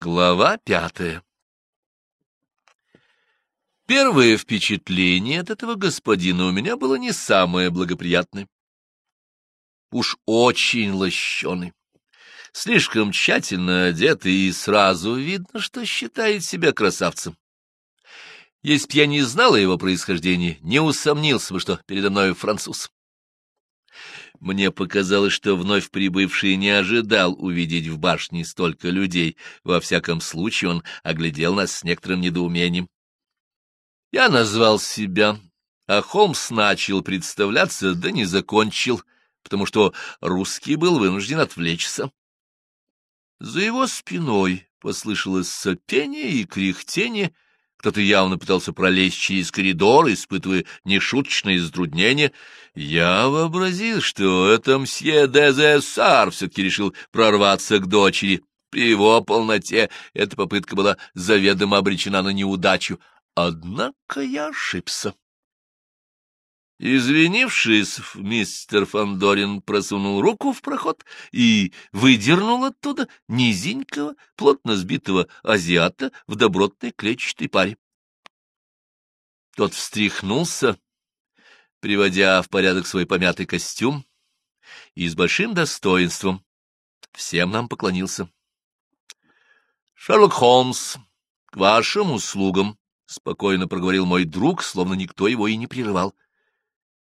Глава пятая Первое впечатление от этого господина у меня было не самое благоприятное. Уж очень лощеный, слишком тщательно одетый, и сразу видно, что считает себя красавцем. Если б я не знал о его происхождении, не усомнился бы, что передо мной француз. Мне показалось, что вновь прибывший не ожидал увидеть в башне столько людей. Во всяком случае, он оглядел нас с некоторым недоумением. Я назвал себя, а Холмс начал представляться, да не закончил, потому что русский был вынужден отвлечься. За его спиной послышалось сопение и кряхтение, кто-то явно пытался пролезть через коридор, испытывая нешуточное затруднение. Я вообразил, что это мсье Дезессар все-таки решил прорваться к дочери. При его полноте эта попытка была заведомо обречена на неудачу. Однако я ошибся. Извинившись, мистер Фандорин просунул руку в проход и выдернул оттуда низенького, плотно сбитого азиата в добротной клетчатой паре. Тот встряхнулся, приводя в порядок свой помятый костюм, и с большим достоинством всем нам поклонился. — Шерлок Холмс, к вашим услугам, — спокойно проговорил мой друг, словно никто его и не прерывал.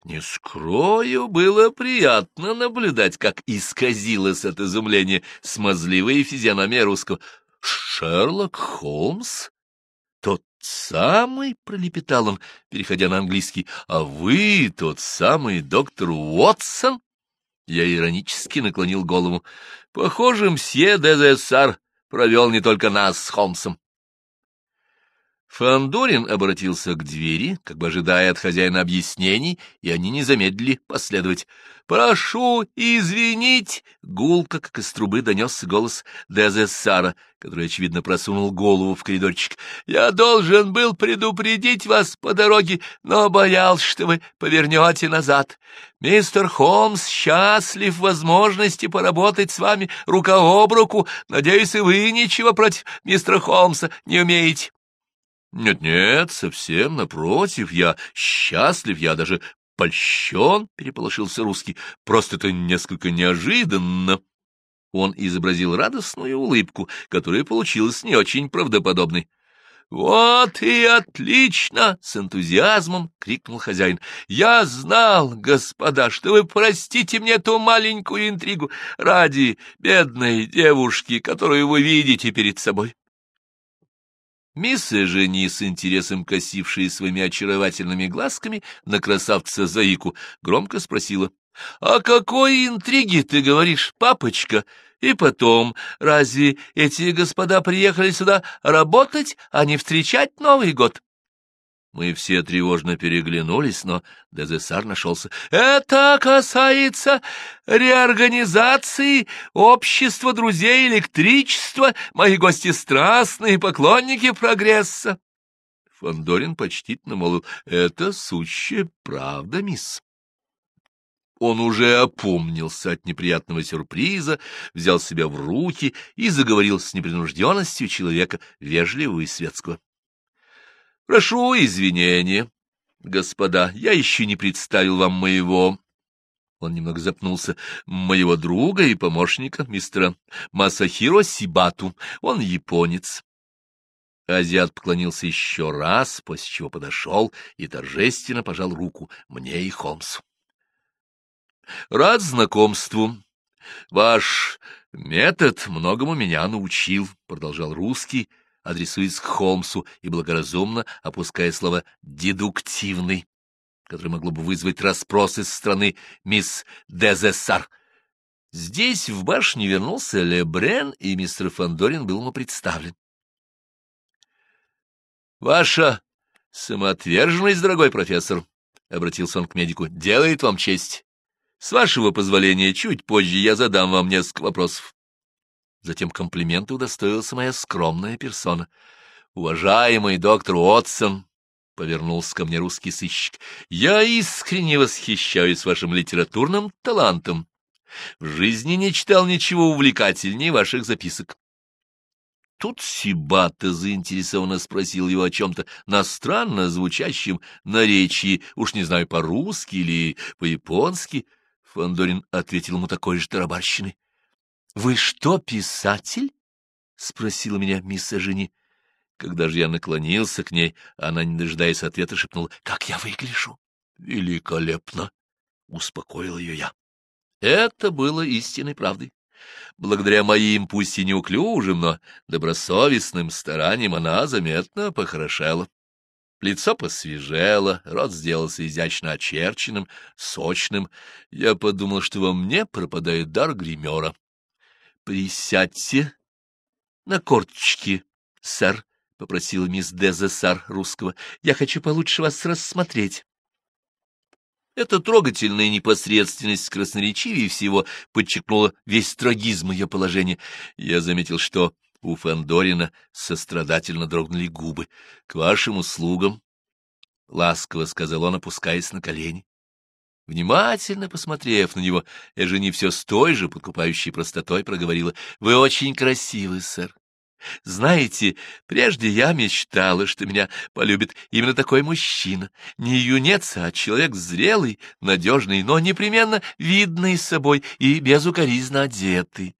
Не скрою, было приятно наблюдать, как исказилось от изумления смазливая физиономия русского. «Шерлок Холмс? Тот самый?» — пролепетал он, переходя на английский. «А вы тот самый доктор Уотсон?» Я иронически наклонил голову. «Похоже, мсье Дезессар провел не только нас с Холмсом. Фандорин обратился к двери, как бы ожидая от хозяина объяснений, и они не замедлили последовать. «Прошу извинить!» — гулко, как из трубы, донесся голос Дезессара, который, очевидно, просунул голову в коридорчик. «Я должен был предупредить вас по дороге, но боялся, что вы повернете назад. Мистер Холмс счастлив возможности поработать с вами рука об руку. Надеюсь, и вы ничего против мистера Холмса не умеете». Нет-нет, совсем напротив, я счастлив, я даже польщен, — переполошился русский, — просто это несколько неожиданно. Он изобразил радостную улыбку, которая получилась не очень правдоподобной. «Вот и отлично!» — с энтузиазмом крикнул хозяин. «Я знал, господа, что вы простите мне ту маленькую интригу ради бедной девушки, которую вы видите перед собой. Мисс Жени, с интересом косившая своими очаровательными глазками на красавца Заику, громко спросила. — О какой интриге ты говоришь, папочка? И потом, разве эти господа приехали сюда работать, а не встречать Новый год? Мы все тревожно переглянулись, но Дезессар нашелся. «Это касается реорганизации общества друзей электричества, мои гости страстные поклонники прогресса». Фандорин почтительно молвил. «Это сущая правда, мисс». Он уже опомнился от неприятного сюрприза, взял себя в руки и заговорил с непринужденностью человека вежливого и светского. Прошу извинения, господа, я еще не представил вам моего... Он немного запнулся. Моего друга и помощника, мистера Масахиро Сибату. Он японец. Азиат поклонился еще раз, после чего подошел и торжественно пожал руку мне и Холмсу. — Рад знакомству. Ваш метод многому меня научил, — продолжал русский, — адресуясь к Холмсу и благоразумно опуская слово «дедуктивный», которое могло бы вызвать расспросы со стороны мисс Дезессар. Здесь в башне вернулся Лебрен, и мистер Фандорин был ему представлен. «Ваша самоотверженность, дорогой профессор», — обратился он к медику, — «делает вам честь. С вашего позволения, чуть позже я задам вам несколько вопросов. Затем комплимента удостоился моя скромная персона. «Уважаемый доктор Уотсон», — повернулся ко мне русский сыщик, — «я искренне восхищаюсь вашим литературным талантом. В жизни не читал ничего увлекательнее ваших записок». тут Сибата заинтересованно спросил его о чем-то на странно звучащем наречии, уж не знаю, по-русски или по-японски. Фандорин ответил ему такой же тарабарщиной. — Вы что, писатель? — спросила меня мисс Жени. Когда же я наклонился к ней, она, не дожидаясь ответа, шепнула, — Как я выгляжу? — Великолепно! — успокоил ее я. Это было истинной правдой. Благодаря моим, пусть и неуклюжим, но добросовестным стараниям она заметно похорошела. Лицо посвежело, рот сделался изящно очерченным, сочным. Я подумал, что во мне пропадает дар гримера. — Присядьте на корточки, сэр, — попросила мисс Дезессар русского. — Я хочу получше вас рассмотреть. Эта трогательная непосредственность красноречивее всего подчеркнула весь трагизм ее положения. Я заметил, что у Фандорина сострадательно дрогнули губы. — К вашим услугам, — ласково сказал он, опускаясь на колени. Внимательно посмотрев на него, Эжени все с той же подкупающей простотой проговорила. — Вы очень красивы, сэр. Знаете, прежде я мечтала, что меня полюбит именно такой мужчина. Не юнец, а человек зрелый, надежный, но непременно видный собой и безукоризно одетый.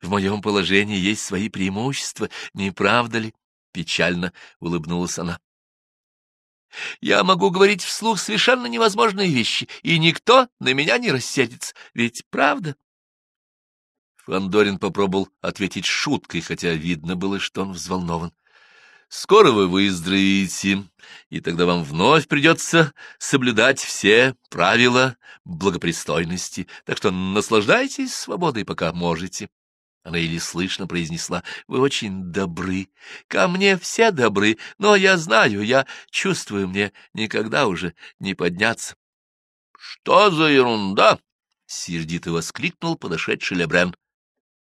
В моем положении есть свои преимущества, не правда ли? Печально улыбнулась она. Я могу говорить вслух совершенно невозможные вещи, и никто на меня не рассердится, ведь правда? Фандорин попробовал ответить шуткой, хотя видно было, что он взволнован. «Скоро вы выздоровеете, и тогда вам вновь придется соблюдать все правила благопристойности, так что наслаждайтесь свободой, пока можете». Она еле слышно произнесла, «Вы очень добры. Ко мне все добры, но я знаю, я чувствую, мне никогда уже не подняться». «Что за ерунда?» — сердито воскликнул подошедший Лебрен.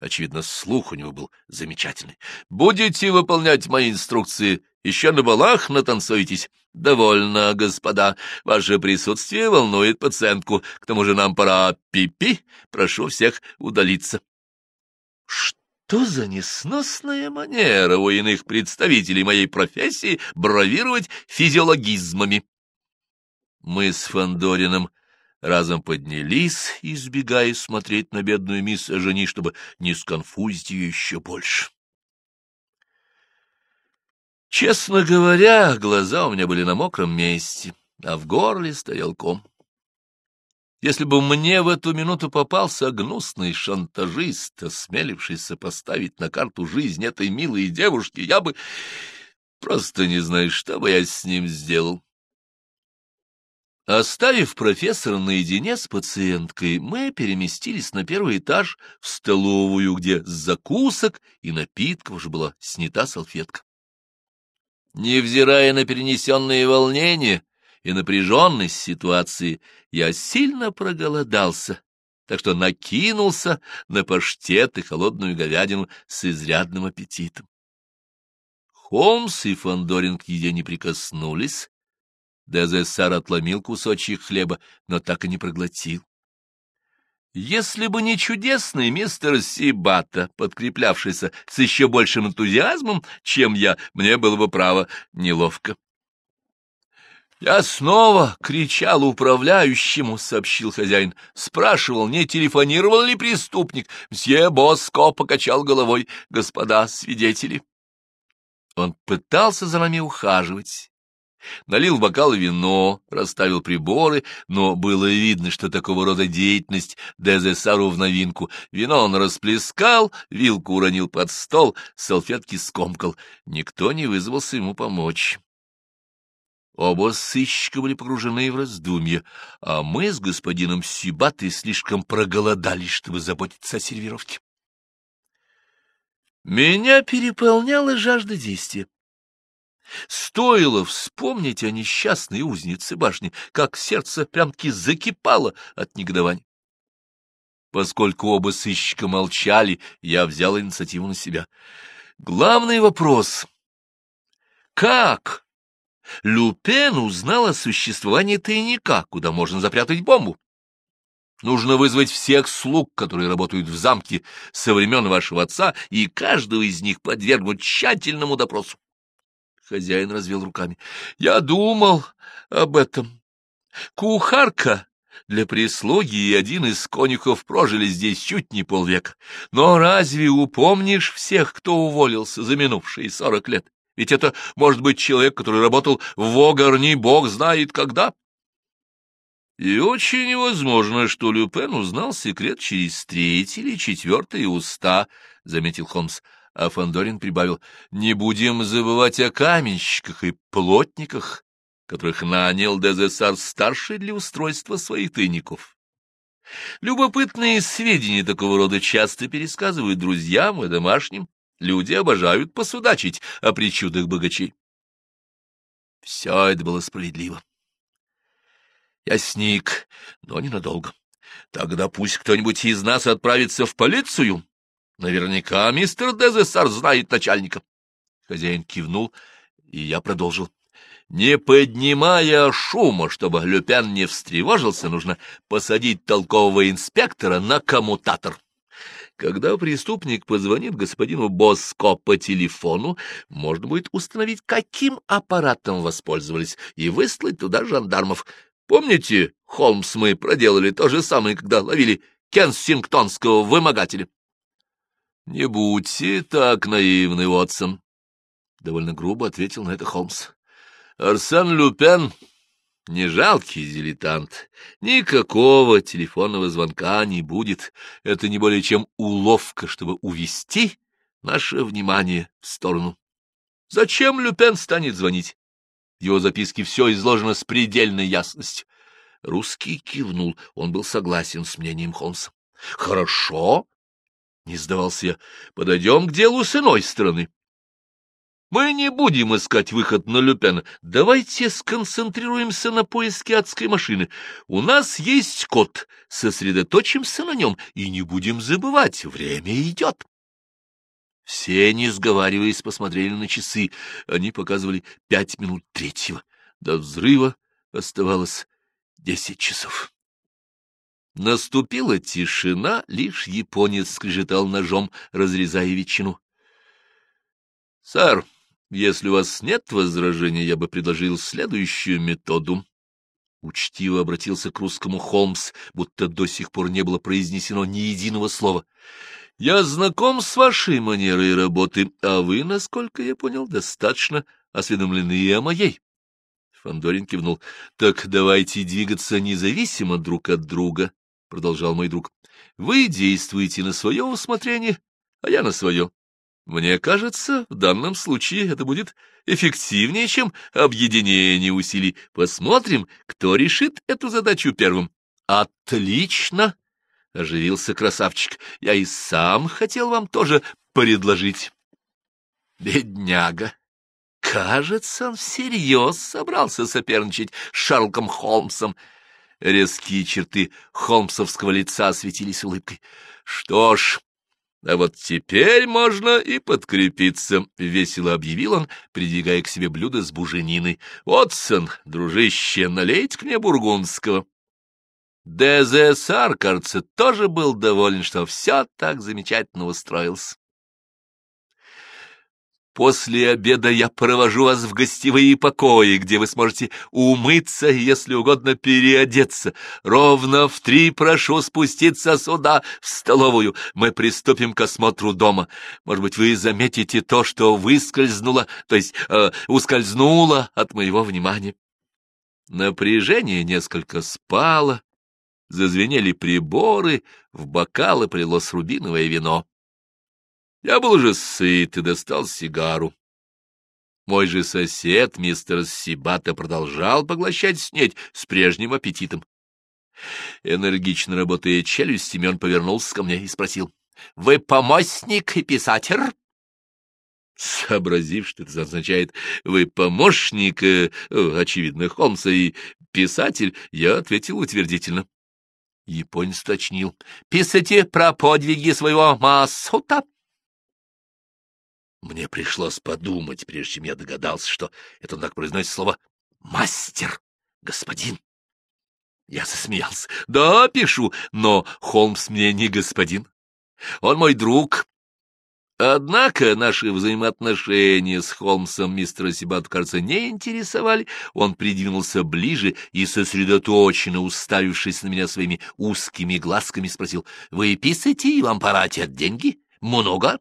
Очевидно, слух у него был замечательный. «Будете выполнять мои инструкции? Еще на балах натанцуетесь?» «Довольно, господа. Ваше присутствие волнует пациентку. К тому же нам пора пипи. -пи. Прошу всех удалиться». Что за несносная манера у иных представителей моей профессии бравировать физиологизмами? Мы с Фандорином разом поднялись, избегая смотреть на бедную мисс Жени, чтобы не сконфузить ее еще больше. Честно говоря, глаза у меня были на мокром месте, а в горле стоял ком. Если бы мне в эту минуту попался гнусный шантажист, осмелившийся поставить на карту жизнь этой милой девушки, я бы... Просто не знаю, что бы я с ним сделал. Оставив профессора наедине с пациенткой, мы переместились на первый этаж в столовую, где с закусок и напитков уже была снята салфетка. Невзирая на перенесенные волнения и напряженность ситуации, я сильно проголодался, так что накинулся на паштет и холодную говядину с изрядным аппетитом. Холмс и Фандорин к еде не прикоснулись, Дезессар отломил кусочек хлеба, но так и не проглотил. Если бы не чудесный мистер Сибата, подкреплявшийся с еще большим энтузиазмом, чем я, мне было бы право неловко. «Я снова кричал управляющему», — сообщил хозяин. «Спрашивал, не телефонировал ли преступник. Мсье Боско покачал головой. Господа свидетели». Он пытался за нами ухаживать, Налил в бокал вино, расставил приборы, но было видно, что такого рода деятельность Дезесару в новинку. Вино он расплескал, вилку уронил под стол, салфетки скомкал. Никто не вызвался ему помочь. Оба сыщика были погружены в раздумья, а мы с господином Сибатой слишком проголодались, чтобы заботиться о сервировке. Меня переполняла жажда действия. Стоило вспомнить о несчастной узнице башни, как сердце прям-таки закипало от негодования. Поскольку оба сыщика молчали, я взял инициативу на себя. Главный вопрос — как Люпен узнал о существовании тайника, куда можно запрятать бомбу? Нужно вызвать всех слуг, которые работают в замке со времен вашего отца, и каждого из них подвергнуть тщательному допросу. Хозяин развел руками. — Я думал об этом. Кухарка для прислуги и один из конюхов прожили здесь чуть не полвека. Но разве упомнишь всех, кто уволился за минувшие сорок лет? Ведь это может быть человек, который работал в Огарни, бог знает когда. И очень возможно, что Люпен узнал секрет через третий или четвертые уста, — заметил Холмс. А Фандорин прибавил, — не будем забывать о каменщиках и плотниках, которых нанял Дезессар-старший для устройства своих тайников. Любопытные сведения такого рода часто пересказывают друзьям и домашним. Люди обожают посудачить о причудах богачей. Все это было справедливо. Я сник, но ненадолго. Тогда пусть кто-нибудь из нас отправится в полицию. Наверняка мистер Дезессар знает начальника. Хозяин кивнул, и я продолжил. Не поднимая шума, чтобы Люпен не встревожился, нужно посадить толкового инспектора на коммутатор. Когда преступник позвонит господину Боско по телефону, можно будет установить, каким аппаратом воспользовались, и выслать туда жандармов. Помните, Холмс, мы проделали то же самое, когда ловили кенсингтонского вымогателя? — Не будьте так наивны, Уотсон, — довольно грубо ответил на это Холмс. Арсен Люпен — не жалкий дилетант. Никакого телефонного звонка не будет. Это не более чем уловка, чтобы увести наше внимание в сторону. Зачем Люпен станет звонить? В его записке все изложено с предельной ясностью. Русский кивнул, он был согласен с мнением Холмса. — Хорошо, — не сдавался я, — подойдем к делу с иной стороны. Мы не будем искать выход на Люпена. Давайте сконцентрируемся на поиске адской машины. У нас есть код, сосредоточимся на нем и не будем забывать, время идет. Все, не сговариваясь, посмотрели на часы. Они показывали пять минут третьего. До взрыва оставалось десять часов. Наступила тишина, лишь японец скрежетал ножом, разрезая ветчину. — Сэр, если у вас нет возражений, я бы предложил следующую методу. Учтиво обратился к русскому Холмс, будто до сих пор не было произнесено ни единого слова. Я знаком с вашей манерой работы, а вы, насколько я понял, достаточно осведомлены и о моей. Фандорин кивнул. — Так давайте двигаться независимо друг от друга, — продолжал мой друг. — Вы действуете на свое усмотрение, а я на свое. Мне кажется, в данном случае это будет эффективнее, чем объединение усилий. Посмотрим, кто решит эту задачу первым. Отлично! — оживился красавчик. — Я и сам хотел вам тоже предложить. Бедняга! Кажется, он всерьез собрался соперничать с Шарлком Холмсом. Резкие черты холмсовского лица осветились улыбкой. — Что ж... А вот теперь можно и подкрепиться, — весело объявил он, придвигая к себе блюдо с бужениной. — Отсон, дружище, налейте мне бургундского. ДЗСР, кажется, тоже был доволен, что все так замечательно устроился. После обеда я провожу вас в гостевые покои, где вы сможете умыться и, если угодно, переодеться. Ровно в три прошу спуститься сюда, в столовую. Мы приступим к осмотру дома. Может быть, вы заметите то, что выскользнуло, то есть э, ускользнуло от моего внимания. Напряжение несколько спало, зазвенели приборы, в бокалы прилилось рубиновое вино. Я был уже сыт и достал сигару. Мой же сосед, мистер Сибата, продолжал поглощать снедь с прежним аппетитом. Энергично работая челюстями, он повернулся ко мне и спросил, — Вы помощник и писатель? Сообразив, что это означает «вы помощник», э, очевидно, Холмса и писатель, я ответил утвердительно. Японец уточнил. — Писайте про подвиги своего Масута? Мне пришлось подумать, прежде чем я догадался, что это он так произносит слово «мастер», «господин». Я засмеялся. «Да, пишу, но Холмс мне не господин. Он мой друг, Однако наши взаимоотношения с Холмсом мистера Сибату, кажется, не интересовали. Он придвинулся ближе и, сосредоточенно уставившись на меня своими узкими глазками, спросил, «Вы писаете, и вам пора деньги? Много?»